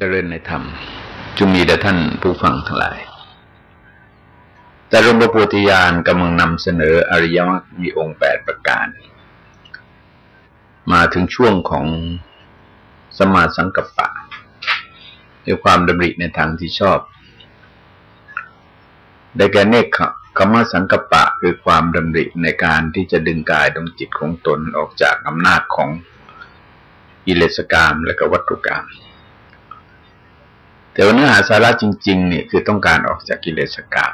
เจริญในธรรมจงมีแด่ท่านผู้ฟังทั้งหลาย แต่รมประโพธิญาณกำลังนำเสนออริยมรรคมีองค์แปดประการ มาถึงช่วงของสมาสังกัปปะด้วยความดำริในทางที่ชอบ ได้แก่เนคขมสังกัปปะคือความดำริในการที่จะดึงกายดวงจิตของตนออกจากอำนาจของอิเลสกรรมและก็วัตถุกรรม แต่ว่าเนื้อหาสาระจริง ๆ เนี่ยคือต้องการออกจากกิเลสกรรม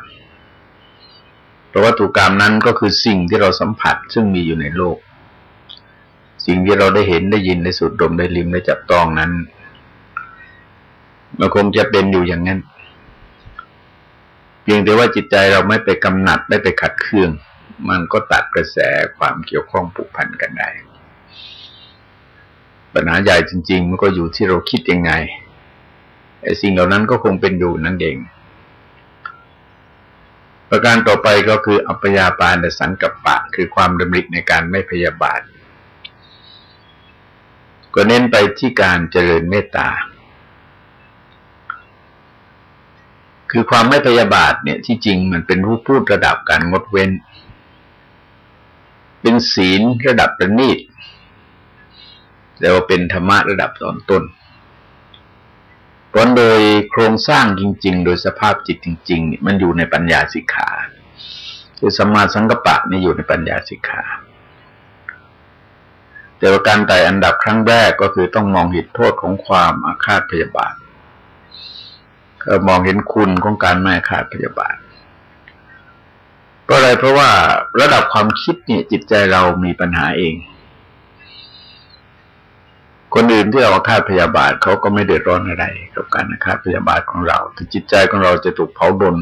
เพราะวัตถุกรรมนั้นก็คือสิ่งที่เราสัมผัสซึ่งมีอยู่ในโลก สิ่งที่เราได้เห็นได้ยินได้สูดดมได้ลิ้มได้จับต้องนั้นมันคงจะเป็นอยู่อย่างนั้น เพียงแต่ว่าจิตใจเราไม่ไปกำหนัดไม่ไปขัดเคือง มันก็ตัดกระแสความเกี่ยวข้องผูกพันกันได้ปัญหาใหญ่จริง ๆ มันก็อยู่ที่เราคิดยังไง สิ่งเหล่านั้นก็คงเป็นอยู่นั่นเอง ประการต่อไปก็คือ อัปยาปานสังกัปปะ คือความดำริในการไม่พยาบาท ก็เน้นไปที่การเจริญเมตตา คือความไม่พยาบาทเนี่ยที่จริงมันเป็นรูปพูดระดับการงดเว้น เป็นศีลระดับประณีตแต่ว่าเป็นธรรมะระดับตอนต้นเพ ราะโดยโครงสร้างจริง ๆ โดยสภาพจิตจริง ๆ มันอยู่ในปัญญาสิกขา คือสมาสังกปะนี่อยู่ในปัญญาสิกขาแต่ว่าการไต่อันดับครั้งแรกก็คือต้องมองเห็นโทษของความอาฆาตพยาบาทก็มองเห็นคุณของการไม่อาฆาตพยาบาทเพราะอะไรเพราะว่าระดับความคิดเนี่ยจิตใจเรามีปัญหาเอง คนอื่นที่เราอาฆาตพยาบาทเขาก็ไม่เดือดร้อนอะไร กับการอาฆาตพยาบาทของเราแต่จิตใจของเราจะถูกเผาดน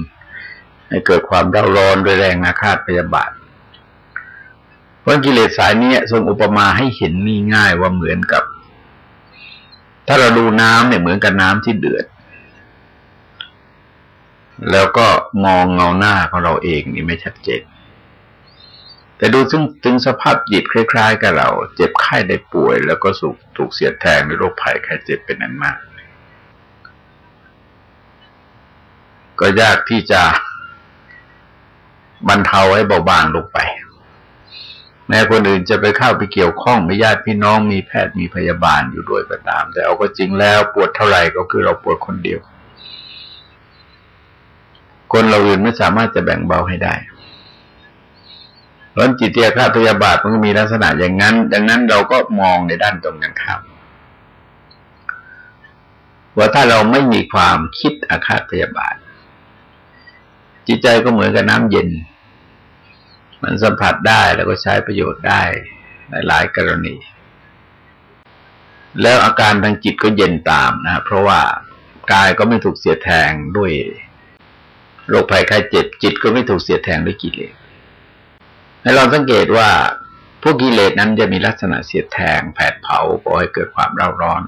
ให้เกิดความเร่าร้อนด้วยแรงอาฆาตพยาบาทเพราะกิเลสสายนี้ทรงอุปมาให้เห็นนี่ง่ายว่าเหมือนกับ ถ้าเราดูน้ำเนี่ยเหมือนกับน้ำที่เดือด แล้วก็มองเงาหน้าของเราเองนี่ไม่ชัดเจน แต่ดูซึ่งถึงสภาพจิตคล้าย ๆ กับเรา เจ็บไข้ได้ป่วย แล้วก็สุกถูกเสียดแทงในโรคภัยไข้เจ็บเป็นนั้นมาก ก็ยากที่จะบรรเทาให้เบาบางลงไป แม้คนอื่นจะไปเข้าไปเกี่ยวข้องมีญาติพี่น้องมีแพทย์มีพยาบาลอยู่ด้วยก็ตาม แต่เอาก็จริงแล้วปวดเท่าไหร่ก็คือเราปวดคนเดียว คนเราอื่นไม่สามารถจะแบ่งเบาให้ได้ เพราะจิตเตียฆาพยาบาทมันก็มีลักษณะอย่างนั้น ดังนั้นเราก็มองในด้านตรงกันข้ามว่าถ้าเราไม่มีความคิดอาฆาตพยาบาท จิตใจก็เหมือนกับน้ำเย็น มันสัมผัสได้แล้วก็ใช้ประโยชน์ได้ในหลายกรณี แล้วอาการทางจิตก็เย็นตามนะเพราะว่ากายก็ไม่ถูกเสียแทงด้วยโรคภัยไข้เจ็บจิตก็ไม่ถูกเสียแทงด้วยกิเลส ให้เราสังเกตว่าพวกกิเลสนั้นจะมีลักษณะเสียดแทงแผดเผาก่อให้เกิดความเร่าร้อน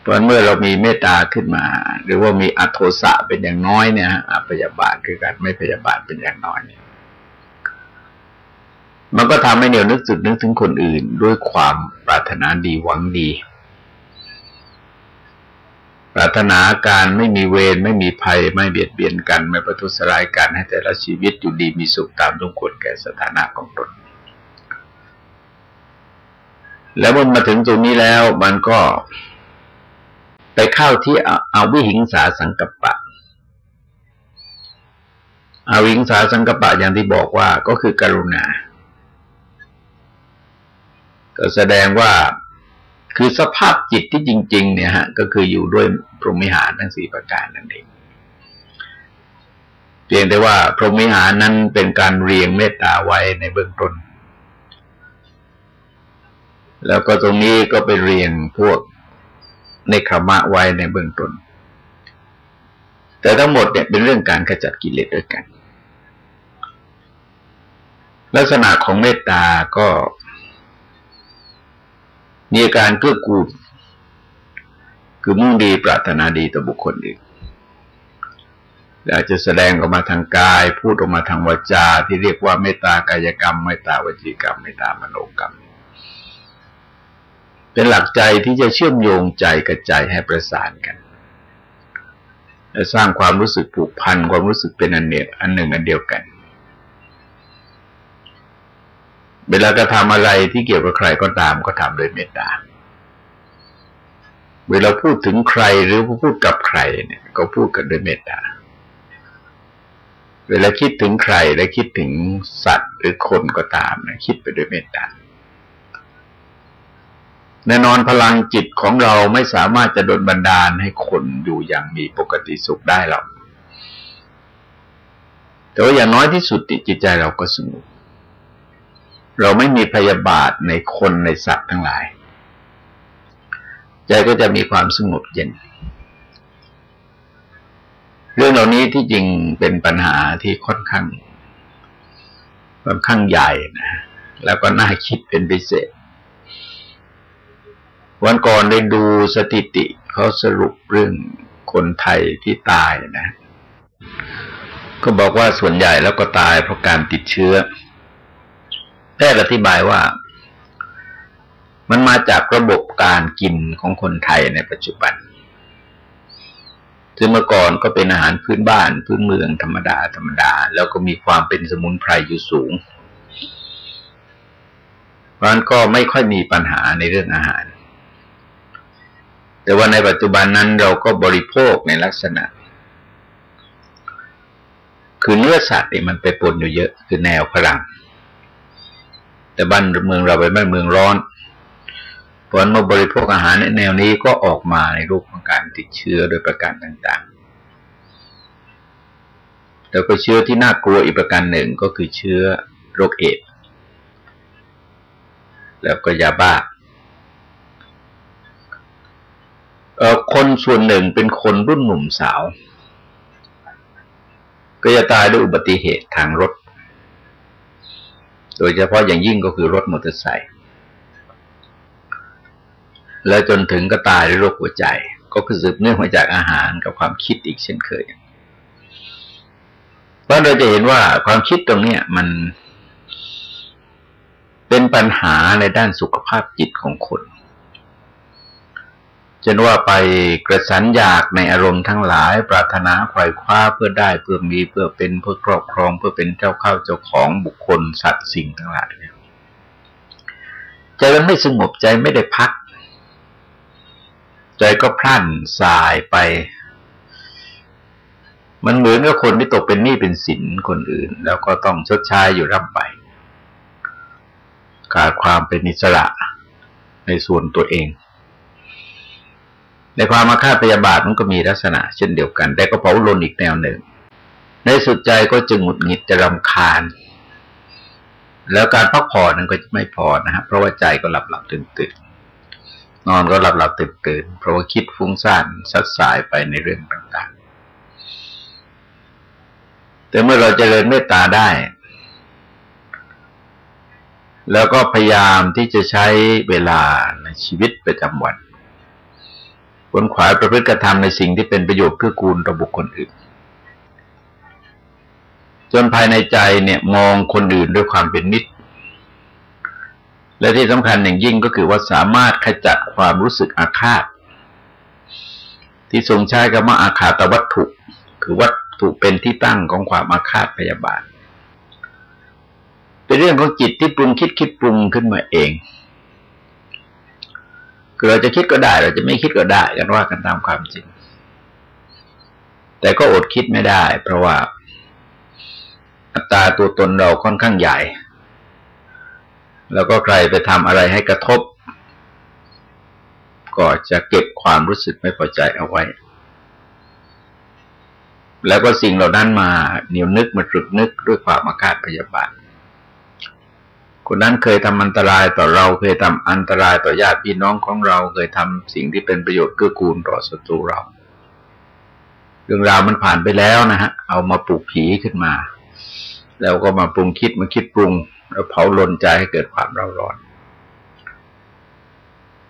เพราะเมื่อเรามีเมตตาขึ้นมา หรือว่ามีอัโทสะเป็นอย่างน้อยเนี่ยอพยาบาทคือการไม่พยาบาทเป็นอย่างน้อยเนี่ยมันก็ทำให้เหนียวนึกจุดนึกถึงคนอื่น ด้วยความปรารถนาดีหวังดี ปรารถนาการไม่มีเวรไม่มีภัยไม่เบียดเบียนกัน ไม่ประทุษร้ายกันให้แต่ละชีวิตอยู่ดีมีสุขตามทุกคนแก่สถานะของตนแล้วมันมาถึงตรงนี้แล้วมันก็ ไปเข้าที่อาวิหิงสาสังกปะอาวิหิงสาสังกปปะอย่างที่บอกว่าก็คือ กรุณา ก็แสดงว่า คือสภาพจิตที่จริง ๆ เนี่ยฮะ ก็คืออยู่ด้วยพรหมิหารทั้งสี่ประการนั่นเองเพียงแต่ว่าพรหมิหารนั้นเป็นการเรียงเมตตาไว้ในเบื้องต้น แล้วก็ตรงนี้ก็ไปเรียงพวกในขมะไว้ในเบื้องต้น แต่ทั้งหมดเนี่ยเป็นเรื่องการขจัดกิเลสด้วยกัน ลักษณะของเมตตาก็ มีอาการเกื้อกูลคือมุ่งดีปรารถนาดีต่อบุคคลอื่นอาจจะแสดงออกมาทางกาย พูดออกมาทางวาจา ที่เรียกว่าเมตตากายกรรมเมตตาวจีกรรมเมตตามโนกรรม เป็นหลักใจที่จะเชื่อมโยงใจกับใจให้ประสานกันและสร้างความรู้สึกผูกพันความรู้สึกเป็นอันเดียอันหนึ่งอันเดียวกัน เวลากระทำอะไรที่เกี่ยวกับใครก็ตามก็ทำโดยเมตตา เวลาพูดถึงใครหรือพูดกับใครเนี่ย ก็พูดกันด้วยเมตตา เวลาคิดถึงใครและคิดถึงสัตว์หรือคนก็ตามนะคิดไปด้วยเมตตาแน่นอนพลังจิตของเราไม่สามารถจะดลบันดาลให้คนอยู่อย่างมีปกติสุขได้หรอกแต่ว่าอย่างน้อยที่สุดจิตใจเราก็สงบ เราไม่มีพยาบาทในคนในสัตว์ทั้งหลาย ใจก็จะมีความสงบเย็น เรื่องเหล่านี้ที่จริงเป็นปัญหาที่ค่อนข้างค่อนข้างใหญ่นะแล้วก็น่าคิดเป็นพิเศษ วันก่อนได้ดูสถิติเขาสรุปเรื่องคนไทยที่ตายนะ ก็บอกว่าส่วนใหญ่แล้วก็ตายเพราะการติดเชื้อ แพทย์อธิบายว่า มันมาจากระบบการกินของคนไทยในปัจจุบันคือเมื่อก่อนก็เป็นอาหารพื้นบ้านพื้นเมืองธรรมดาธรรมดา แล้วก็มีความเป็นสมุนไพรอยู่สูงเพราะนั้นก็ไม่ค่อยมีปัญหาในเรื่องอาหาร แต่ว่าในปัจจุบันนั้นเราก็บริโภคในลักษณะ คือเนื้อสัตว์นี่มันไปปนอยู่เยอะ คือแนวพลัง แต่บ้านเมืองเราเป็นบ้านเมืองร้อนเพราะเมื่อบริโภคอาหารในแนวนี้ก็ออกมาในรูปของการติดเชื้อโดยประการต่างๆ แล้วก็เชื้อที่น่ากลัวอีกประการหนึ่งก็คือเชื้อโรคเอดแล้วก็ยาบ้าคนส่วนหนึ่งเป็นคนรุ่นหนุ่มสาว ก็จะตายด้วยอุบัติเหตุทางรถ โดยเฉพาะอย่างยิ่งก็คือรถมอเตอร์ไซค์แล้วจนถึงก็ตายด้วยโรคหัวใจ ก็คือสืบเนื่องมาจากอาหารกับความคิดอีกเช่นเคยเพราะเราจะเห็นว่าความคิดตรงนี้มันเป็นปัญหาในด้านสุขภาพจิตของคน จนว่าไปกระสันอยากในอารมณ์ทั้งหลาย ปรารถนาไขว่คว้าเพื่อได้เพื่อมีเพื่อเป็นเพื่อครอบครอง เพื่อเป็นเจ้าเข้าเจ้าของบุคคลสัตว์สิ่งทั้งหลายใจมันไม่สงบใจไม่ได้พัก ใจก็พลั่นสายไป มันเหมือนกับคนที่ตกเป็นหนี้เป็นสินคนอื่น แล้วก็ต้องชดใช้อยู่ร่ำไปขาดความเป็นอิสระในส่วนตัวเอง ในความมาฆาตพยาบาทมันก็มีลักษณะเช่นเดียวกัน แต่ก็เผาลนอีกแนวหนึ่ง ในสุดใจก็จึงหงุดหงิดจะรำคาญ แล้วการพักผ่อนนั้นก็จะไม่พอนะฮะเพราะว่าใจก็หลับหลับตื่นตื่นนอนก็หลับหลับตื่นตื่นเพราะว่าคิดฟุ้งซ่านสัดสายไปในเรื่องต่างๆ แต่เมื่อเราจเจริญเมตตาได้ แล้วก็พยายามที่จะใช้เวลาในชีวิตประจำวัน ขนขวายประพฤติกระทำในสิ่งที่เป็นประโยชน์เพื่อกูลต่อบุคคลอื่น จนภายในใจเนี่ยมองคนอื่นด้วยความเป็นมิตร และที่สำคัญอย่างยิ่งก็คือว่าสามารถขจัดความรู้สึกอาฆาต ที่ทรงใช้คำว่าอาฆาตวัตถุ คือวัตถุเป็นที่ตั้งของความอาฆาตพยาบาทเป็นเรื่องของจิตที่ปรุงคิดคิดปรุงขึ้นมาเอง คือเราจะคิดก็ได้ เราจะไม่คิดก็ได้กันว่ากันตามความจริง แต่ก็อดคิดไม่ได้ เพราะว่าอัตราตัวตนเราค่อนข้างใหญ่ แล้วก็ใครไปทำอะไรให้กระทบ ก็จะเก็บความรู้สึกไม่พอใจเอาไว้ แล้วก็สิ่งเหล่านั้นมาเหนียวนึกมาตรึกนึกด้วยความอาฆาตพยาบาท คนนั้นเคยทำอันตรายต่อเราเคยทำอันตรายต่อญาติพี่น้องของเราเคยทำสิ่งที่เป็นประโยชน์เกื้อกูลต่อศัตรูเรา เรื่องราวมันผ่านไปแล้วนะฮะ เอามาปลูกผีขึ้นมา แล้วก็มาปรุงคิดมาคิดปรุง แล้วเผาลนใจให้เกิดความเร่าร้อน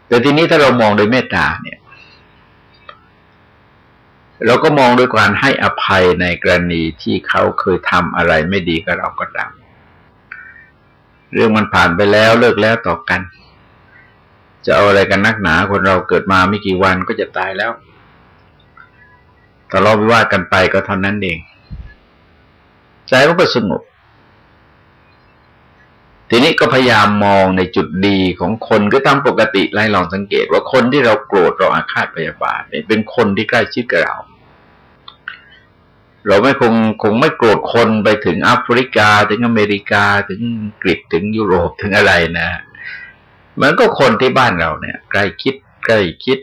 แต่ทีนี้ถ้าเรามองโดยเมตตาเนี่ย เราก็มองด้วยการให้อภัยในกรณีที่เขาเคยทำอะไรไม่ดีกับเราก็ตาม เรื่องมันผ่านไปแล้วเลิกแล้วต่อกัน จะเอาอะไรกันนักหนาคนเราเกิดมาไม่กี่วันก็จะตายแล้วทะเลาะวิวาทกันไปก็เท่านั้นเอง ใจก็ไปสงบ ทีนี้ก็พยายามมองในจุดดีของคนก็ตามปกติไล่ลองสังเกต ว่าคนที่เราโกรธเราอาฆาตพยาบาทเนี่ยเป็นคนที่ใกล้ชิดกับเรา เราไม่คงคงไม่โกรธคนไปถึงแอฟริกา ถึงอเมริกาถึงอังกฤษถึงยุโรปถึงอะไรนะ มันก็คนที่บ้านเราเนี่ยใกล้คิดใกล้คิด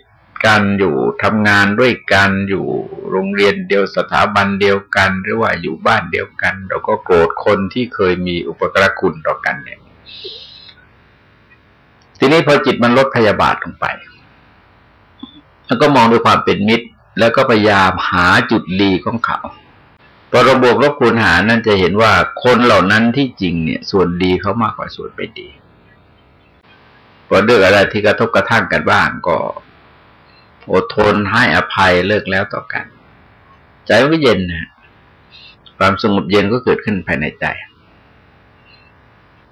กันอยู่ทำงานด้วยกันอยู่โรงเรียนเดียวสถาบันเดียวกัน หรือว่าอยู่บ้านเดียวกัน เราก็โกรธคนที่เคยมีอุปกรคุณต่อกันเนี่ย ทีนี้พอจิตมันลดพยาบาทลงไป แล้วก็มองด้วยความเป็นมิตร แล้วก็พยายามหาจุดดีของเขา พอระบบลบคูณหารนั่นจะเห็นว่าคนเหล่านั้นที่จริงเนี่ย ส่วนดีเขามากกว่าส่วนไม่ดีพอเรื่องอะไรที่กระทบกระทั่งกันบ้างก็อดทนให้อภัยเลิกแล้วต่อกัน ใจก็เย็นนะความสงบเย็นก็เกิดขึ้นภายในใจ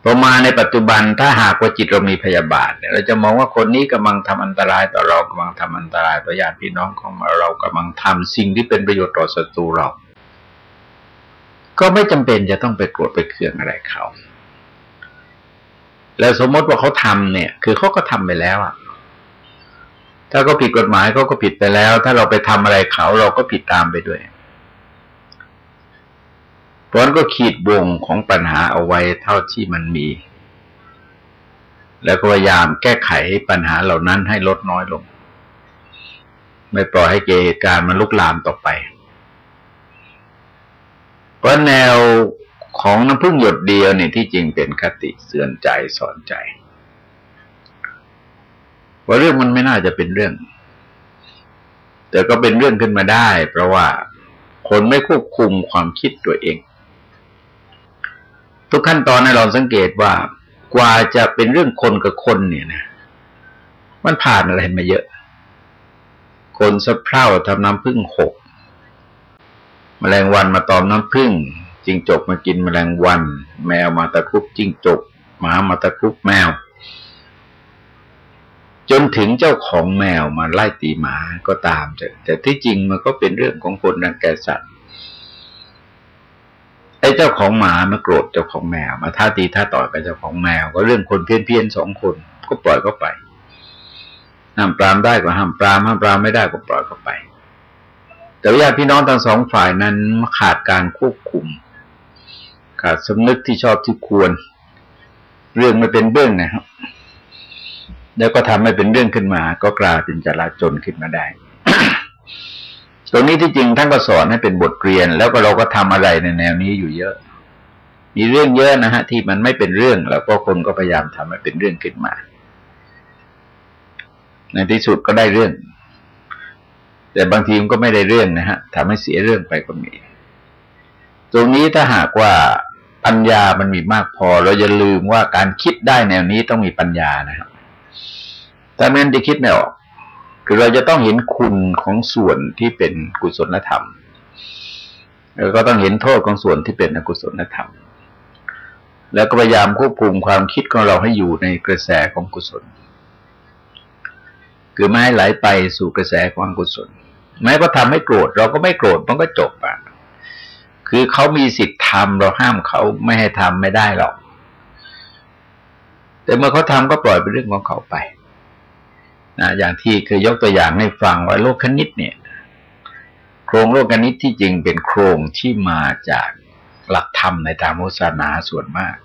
พอมาในปัจจุบันถ้าหากว่าจิตเรามีพยาบาทเราจะมองว่าคนนี้กำลังทำอันตรายต่อเรากำลังทำอันตรายต่อญาติพี่น้องของเรากำลังทำสิ่งที่เป็นประโยชน์ต่อศัตรูเรา ก็ไม่จำเป็นจะต้องไปโกรธไปเคืองอะไรเขา แล้วสมมติว่าเขาทำเนี่ย คือเขาก็ทำไปแล้วอะ ถ้าก็ผิดกฎหมายเขาก็ผิดไปแล้ว ถ้าเราไปทำอะไรเขาเราก็ผิดตามไปด้วยเพราะนั้นก็ขีดวงของปัญหาเอาไว้เท่าที่มันมี แล้วก็พยายามแก้ไขปัญหาเหล่านั้นให้ลดน้อยลง ไม่ปล่อยให้เกิดการมันลุกลามต่อไป เพราะแนวของน้ำพึ่งหยดเดียวเนี่ยที่จริงเป็นคติเสื่อนใจสอนใจ ว่าเรื่องมันไม่น่าจะเป็นเรื่อง แต่ก็เป็นเรื่องขึ้นมาได้ เพราะว่าคนไม่ควบคุมความคิดตัวเอง ทุกขั้นตอนให้เราสังเกตว่ากว่าจะเป็นเรื่องคนกับคนเนี่ยนะ มันผ่านอะไรมาเยอะ คนสะเพร่าทำน้ำพึ่งหก มแมลงวันมาตอมน้ำพึ่งจิงจกมากินมแมลงวัน แมวมาตะคุบจิงจกหมามาตะคุบแมว จนถึงเจ้าของแมวมาไล่ตีหมาก็ตามแต่แต่ที่จริงมันก็เป็นเรื่องของคนรังแกสัตว์ไอ้เจ้าของหมามาโกรธเจ้าของแมว มาท่าตีท่าต่อยกับเจ้าของแมว ก็เรื่องคนเพี้ยนเพียนสองคน ก็ปล่อยก็ไปห้ามปรามได้ก็ห้ามปรามห้ามปรามไม่ได้ก็ปล่อยก็ไป แต่ญาติพี่น้องทั้งสองฝ่ายนั้นขาดการควบคุม ขาดสำนึกที่ชอบที่ควร เรื่องไม่เป็นเบื้องนะครับ แล้วก็ทำให้เป็นเรื่องขึ้นมา ก็กลายเป็นจราจนขึ้นมาได้ตรงนี้ที่จริงท่านก็สอนให้เป็นบทเรียน แล้วก็เราก็ทำอะไรในแนวนี้อยู่เยอะ มีเรื่องเยอะนะฮะ ที่มันไม่เป็นเรื่องแล้วก็คนก็พยายามทำให้เป็นเรื่องขึ้นมา ในที่สุดก็ได้เรื่อง แต่บางทีมันก็ไม่ได้เรื่องนะฮะทำให้เสียเรื่องไปก็มีตรงนี้ถ้าหากว่าปัญญามันมีมากพอ เราอย่าลืมว่าการคิดได้แนวนี้ต้องมีปัญญานะครับถ้าแม้นจะคิดไม่ออกคือเราจะต้องเห็นคุณของส่วนที่เป็นกุศลธรรมแล้วก็ต้องเห็นโทษของส่วนที่เป็นอกุศลธรรม แล้วก็พยายามควบคุมความคิดของเราให้อยู่ในกระแสของกุศล คือไม่ให้ไหลไปสู่กระแสของกุศล แม้ก็ทำให้โกรธ เราก็ไม่โกรธมันก็จบอะคือเขามีสิทธิ์ทำเราห้ามเขาไม่ให้ทำไม่ได้หรอก แต่เมื่อเขาทาก็ปล่อยเป็นเรื่องของเขาไปนะอย่างที่เคยยกตัวอย่างให้ฟังว่าโลกคณิตเนี่ย โครงโลกคณิตที่จริงเป็นโครงที่มาจากหลักธรรมในทางโมสนาส่วนมาก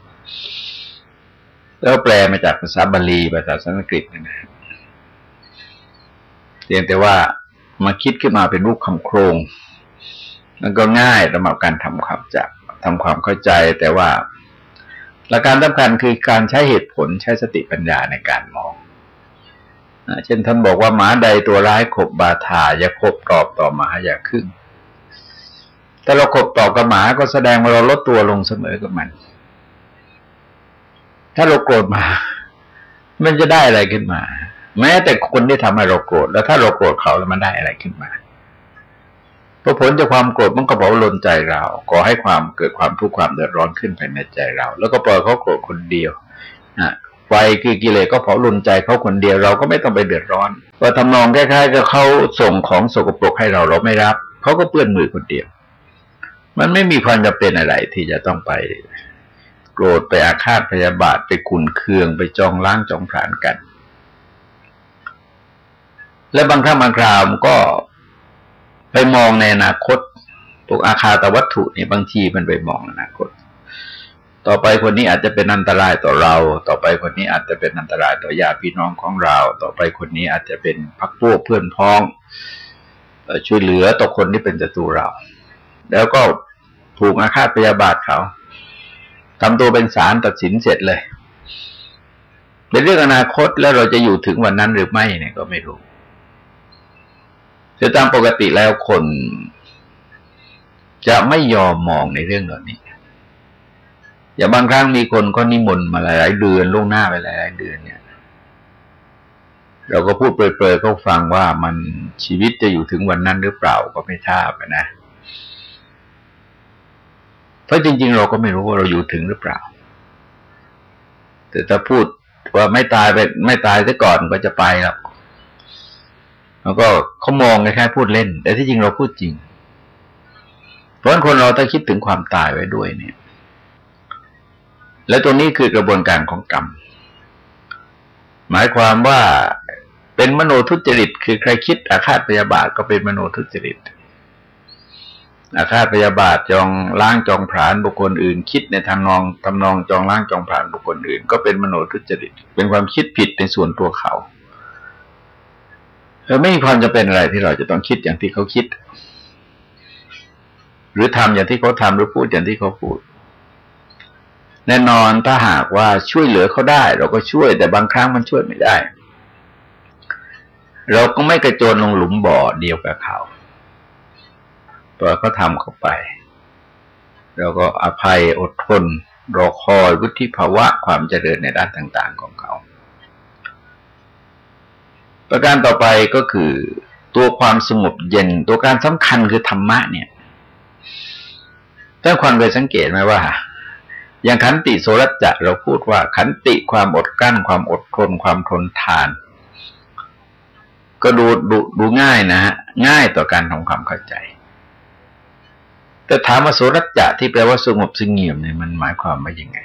แล้วแปลมาจากภาษาบาลีภาษาสันสกฤตนะเพียงแต่ว่า มาคิดขึ้นมาเป็นรูปคำโครงมันก็ง่ายสำหรับการทำความจับทำความเข้าใจแต่ว่าหลักการสำคัญคือการใช้เหตุผลใช้สติปัญญาในการมองเช่นท่านบอกว่าหมาใดตัวร้ายขบบาทาอย่าขบตอบต่อหมาอย่าขึ้น แต่เราขบตอบกับหมาก็แสดงว่าเราลดตัวลงเสมอกับมัน ถ้าเราโกรธมา มันจะได้อะไรขึ้นมา แม้แต่คนที่ทำให้เราโกรธแล้วถ้าเราโกรธเขาแล้วมันได้อะไรขึ้นมาพอผลจากความโกรธมันก็บอกลนใจเราก่อให้ความเกิดความทุกข์ความเดือดร้อนขึ้นภายในใจเรา แล้วก็ปล่อยเขาโกรธคนเดียวนะไฟคือกิเลสก็เผาลุนใจเขาคนเดียวเราก็ไม่ต้องไปเดือดร้อนว่าทำนองคล้ายๆกับเขาส่งของสกปรกให้เราเราไม่รับเขาก็เปื้อนมือคนเดียว มันไม่มีความจำเป็นอะไรที่จะต้องไป โกรธไปอาฆาตพยาบาทไปขุนเคืองไปจองล้างจองผลานกัน และบางครั้งบางคราวก็ไปมองในอนาคตพวกอาคาตวัตถุนี่บางทีมันไปมองอนาคต ต่อไปคนนี้อาจจะเป็นอันตรายต่อเรา ต่อไปคนนี้อาจจะเป็นอันตรายต่อญาติพี่น้องของเรา ต่อไปคนนี้อาจจะเป็นพักพวกเพื่อนพ้องช่วยเหลือต่อคนที่เป็นศัตรูเรา แล้วก็ผูกอาฆาตพยาบาทเขาทำตัวเป็นสารตัดสินเสร็จเลย เป็นเรื่องอนาคตแล้วเราจะอยู่ถึงวันนั้นหรือไม่เนี่ยก็ไม่รู้ แต่ตามปกติแล้วคนจะไม่ยอมมองในเรื่องเหล่านี้ อย่าบางครั้งมีคนก็นิมนต์มาหลาย ๆ เดือนล่วงหน้าไปหลาย ๆ เดือนเนี่ย เราก็พูดเปรยๆเขาฟังว่ามันชีวิตจะอยู่ถึงวันนั้นหรือเปล่าก็ไม่ทราบนะเพราะจริง ๆ เราก็ไม่รู้ว่าเราอยู่ถึงหรือเปล่า แต่ถ้าพูดว่าไม่ตายไปไม่ตายซะก่อนก็จะไปแล้ว แล้วก็เขามองแค่พูดเล่น แต่ที่จริงเราพูดจริง เพราะคนเราต้องคิดถึงความตายไว้ด้วยเนี่ย และตรงนี้คือกระบวนการของกรรม หมายความว่าเป็นมโนทุจริต คือใครคิดอาฆาตพยาบาทก็เป็นมโนทุจริตอาฆาตพยาบาทจองล้างจองผลาญบุคคลอื่น คิดในทางนองทำนองจองล้างจองผลาญบุคคลอื่น ก็เป็นมโนทุจริต เป็นความคิดผิดในส่วนตัวเขา เราไม่มีความจำเป็นอะไรที่เราจะต้องคิดอย่างที่เขาคิด หรือทำอย่างที่เขาทำหรือพูดอย่างที่เขาพูด แน่นอนถ้าหากว่าช่วยเหลือเขาได้ เราก็ช่วยแต่บางครั้งมันช่วยไม่ได้ เราก็ไม่กระโจนลงหลุมบ่อเดียวกับเขาพอเขาทำเข้าไป เราก็อภัยอดทนรอคอยวุฒิภาวะความเจริญในด้านต่าง ๆ ของเขา ประการต่อไปก็คือตัวความสงบเย็น ตัวการสำคัญคือธรรมะเนี่ยถ้าความเคยสังเกตไหมว่า อย่างขันติโสรจะเราพูดว่า ขันติความอดกั้น ความอดทนความทนทาน ก็ดูดูดูง่ายนะฮะง่ายต่อการทำความเข้าใจ แต่ถามว่าโสรัจจะที่แปลว่าสงบสงเงียมเนี่ยมันหมายความว่ายังไง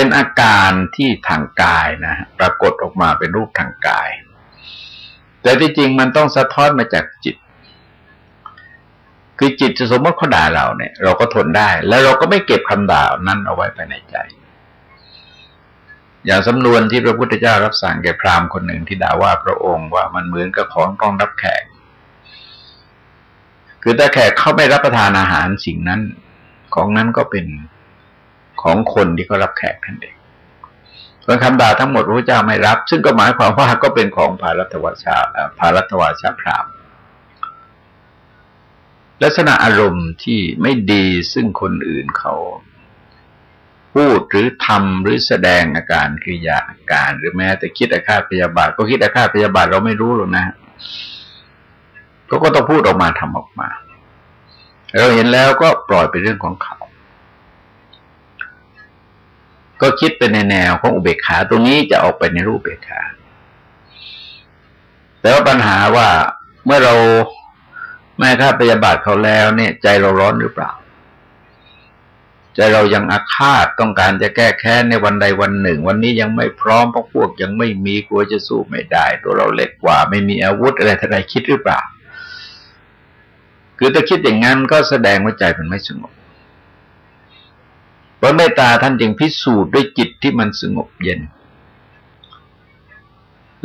เป็นอาการที่ทางกายนะปรากฏออกมาเป็นรูปทางกาย แต่ที่จริงมันต้องสะท้อนมาจากจิต คือจิตจะสมมติเขาด่าเราเนี่ย เราก็ทนได้ แล้วเราก็ไม่เก็บคำด่านั้นเอาไว้ภายในใจ อย่างสำนวนที่พระพุทธเจ้ารับสั่งแก่พราหมณ์คนหนึ่งที่ด่าว่าพระองค์ว่ามันเหมือนกับของต้องรับแขกคือถ้าแขกเข้าไม่รับประทานอาหารสิ่งนั้น ของนั้นก็เป็น ของคนที่เขารับแขกนั่นเองส่วนคำด่าทั้งหมดพระเจ้าไม่รับ ซึ่งก็หมายความว่าก็เป็นของภารัตวชาภารัตวชาพรามลักษณะอารมณ์ที่ไม่ดีซึ่งคนอื่นเขาพูดหรือทำหรือแสดงอาการคือยาอาการ หรือแม้แต่คิดอาฆาตพยาบาท ก็คิดอาฆาตพยาบาทเราไม่รู้หรอกนะก็ก็ต้องพูดออกมาทำออกมา เราเห็นแล้วก็ปล่อยไปเรื่องของเขา ก็คิดเป็นในแนวของอุเบกขาตรงนี้จะออกไปในรูปเบกขา แต่ว่าปัญหาว่าเมื่อเราแม้ถ้าปฏิบัติเขาแล้วเนี่ย ใจเราร้อนหรือเปล่า ใจเรายังอาฆาตต้องการจะแก้แค้นในวันใดวันหนึ่ง วันนี้ยังไม่พร้อมเพราะพวกยังไม่มีกลัวจะสู้ไม่ได้ ตัวเราเล็กกว่า ไม่มีอาวุธอะไรทนายคิดหรือเปล่า คือถ้าคิดอย่างนั้นก็แสดงว่าใจมันไม่สงบ พระเมตตาท่านจึงพิสูจน์ด้วยจิตที่มันสงบเย็น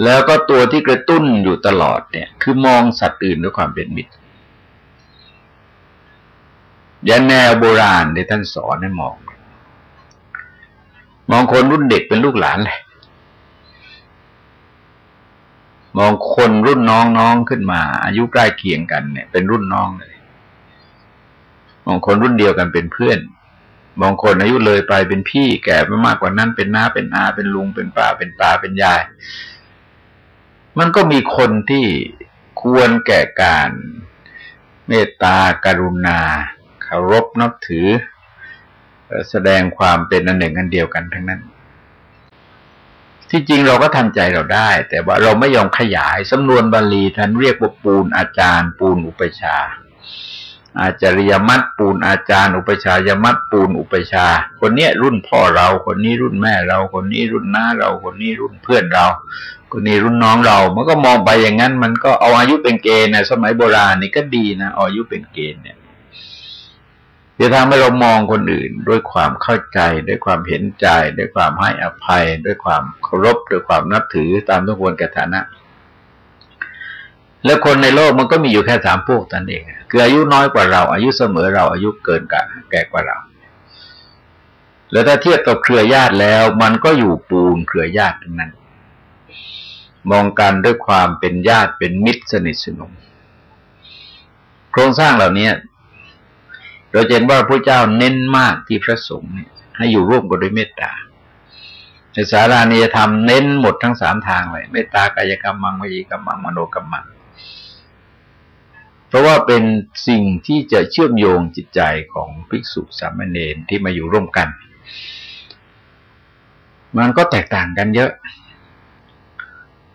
แล้วก็ตัวที่กระตุ้นอยู่ตลอดเนี่ย คือมองสัตว์อื่นด้วยความเป็นมิตรยันแนวโบราณที่ท่านสอนให้มอง มองคนรุ่นเด็กเป็นลูกหลานเลยมองคนรุ่นน้องน้องขึ้นมา อายุใกล้เคียงกันเนี่ย เป็นรุ่นน้องเลย มองคนรุ่นเดียวกันเป็นเพื่อน บางคนอายุเลยไปเป็นพี่แก่ไปมากกว่านั้นเป็นน้าเป็นอาเป็นลุงเป็นป้าเป็นตาเป็นยาย มันก็มีคนที่ควรแก่การเมตตาการุณาเคารพนับถือ แสดงความเป็นอันหนึ่งอันเดียวกันทั้งนั้น ที่จริงเราก็ทำใจเราได้ แต่ว่าเราไม่ยอมขยายสำนวนบาลีท่านเรียกว่าปูนอาจารย์ ปูนอุปชา อาจาริยมัตปูนอาจารย์ อุปชายมัตปูนอุปชา คนเนี้ยรุ่นพ่อเราคนนี้รุ่นแม่เราคนนี้รุ่นน้าเราคนนี้รุ่นเพื่อนเรา คนนี้รุ่นน้องเรา มันก็มองไปอย่างนั้น มันก็เอาอายุเป็นเกณฑ์นะสมัยโบราณนี่ก็ดีนะเอาอายุเป็นเกณฑ์เนี่ยจะทำให้เรามองคนอื่นด้วยความเข้าใจด้วยความเห็นใจ ด้วยความให้อภัย ด้วยความเคารพด้วยความนับถือตามทุกคนกัฐานะ แล้วคนในโลกมันก็มีอยู่แค่สามพวกนั่นเอง คืออายุน้อยกว่าเรา อายุเสมอเราอายุเกินกว่าแก่กว่าเรา แล้วถ้าเทียบกับเครือญาติแล้ว มันก็อยู่ปูนเครือญาติทั้งนั้น มองกันด้วยความเป็นญาติเป็นมิตรสนิทสนมโครงสร้างเหล่านี้เราเห็นว่าพระเจ้าเน้นมากที่พระสงฆ์ให้อยู่ร่วมกันด้วยเมตตาในสารานิยธรรมเน้นหมดทั้งสามทางเลยเมตตากายกรรมมังวิกรรมมังมโนกรรมมัง ราะว่าเป็นสิ่งที่จะเชื่อมโยงจิตใจของภิกษุสามเณรที่มาอยู่ร่วมกัน มันก็แตกต่างกันเยอะ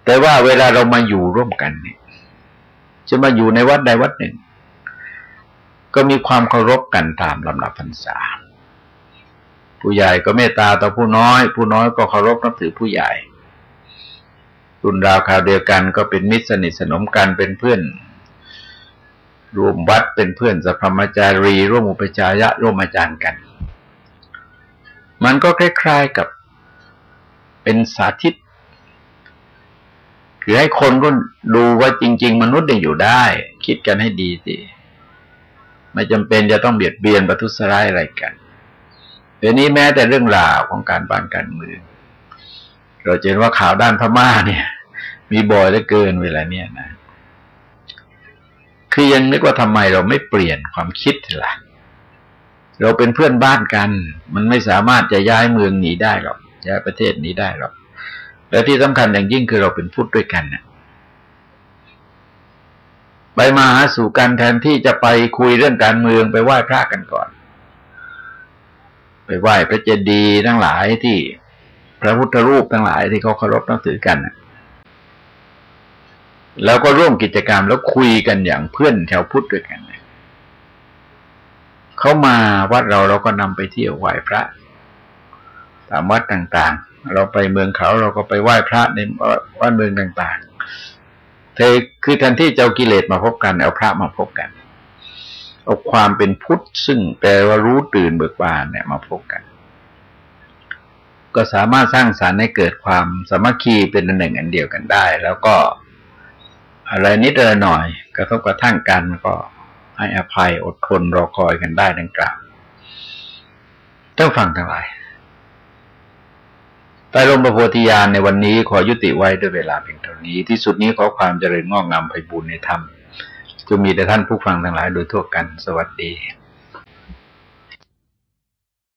แต่ว่าเวลาเรามาอยู่ร่วมกันเนี่ย จะมาอยู่ในวัดใดวัดหนึ่ง ก็มีความเคารพกันตามลำดับพรรษา ผู้ใหญ่ก็เมตตาต่อผู้น้อย ผู้น้อยก็เคารพนับถือผู้ใหญ่ รุ่นราวคราวเดียวกันก็เป็นมิตรสนิทสนมกันเป็นเพื่อน รวมวัดเป็นเพื่อนสัพพมจารี ร่วมอุปจายะร่วมอาจารย์กัน มันก็คล้าย ๆกับเป็นสาธิต คือให้คนก็ดูว่าจริง ๆ มนุษย์ยังอยู่ได้ คิดกันให้ดีสิไม่จำเป็นจะต้องเบียดเบียนประทุษร้ายอะไรกันเดี๋ยวนี้แม้แต่เรื่องราวของการบ้านการเมืองเราเห็นว่าข่าวด้านพม่าเนี่ย มีบ่อยเหลือเกินเวลาเนี้ยนะ คือยังนึกว่าทำไมเราไม่เปลี่ยนความคิดล่ะ เราเป็นเพื่อนบ้านกัน มันไม่สามารถจะย้ายเมืองหนีได้หรอกย้ายประเทศนี้ได้หรอกและที่สำคัญอย่างยิ่งคือเราเป็นพุทธด้วยกันเนี่ยไปมาหาสู่กันแทนที่จะไปคุยเรื่องการเมืองไปไหว้พระกันก่อน ไปไหว้พระเจดีย์ทั้งหลายที่พระพุทธรูปทั้งหลายที่เขาเคารพนับถือกัน แล้วก็ร่วมกิจกรรมแล้วคุยกันอย่างเพื่อนแถวพุทธด้วยกันเขามาวัดเราเราก็นำไปเที่ยวไหว้พระ ตามวัดต่างๆ เราไปเมืองเขาเราก็ไปไหว้พระในวัดเมืองต่างๆ เธอคือแทนที่จะเอากิเลสมาพบกันเอาพระมาพบกัน เอาความเป็นพุทธซึ่งแปลว่ารู้ตื่นเบิกบานเนี่ยมาพบกัน ก็สามารถสร้างสารรค์ให้เกิดความสามัคคีเป็นอันหนึ่งอันเดียวกันได้ แล้วก็ อะไรนิดเดียวหน่อย กระทบกระทั่งกันก็ให้อภัยอดทนรอคอยกันได้ดังกล่าวต้องฟังทั้งหลายใต้ลมประโพธิญาณในวันนี้ขอยุติไว้ด้วยเวลาเพียงเท่านี้ ที่สุดนี้ขอความเจริญงอกงามไปบุญในธรรมจะมีแต่ท่านผู้ฟังทั้งหลายโดยทั่วกัน สวัสดี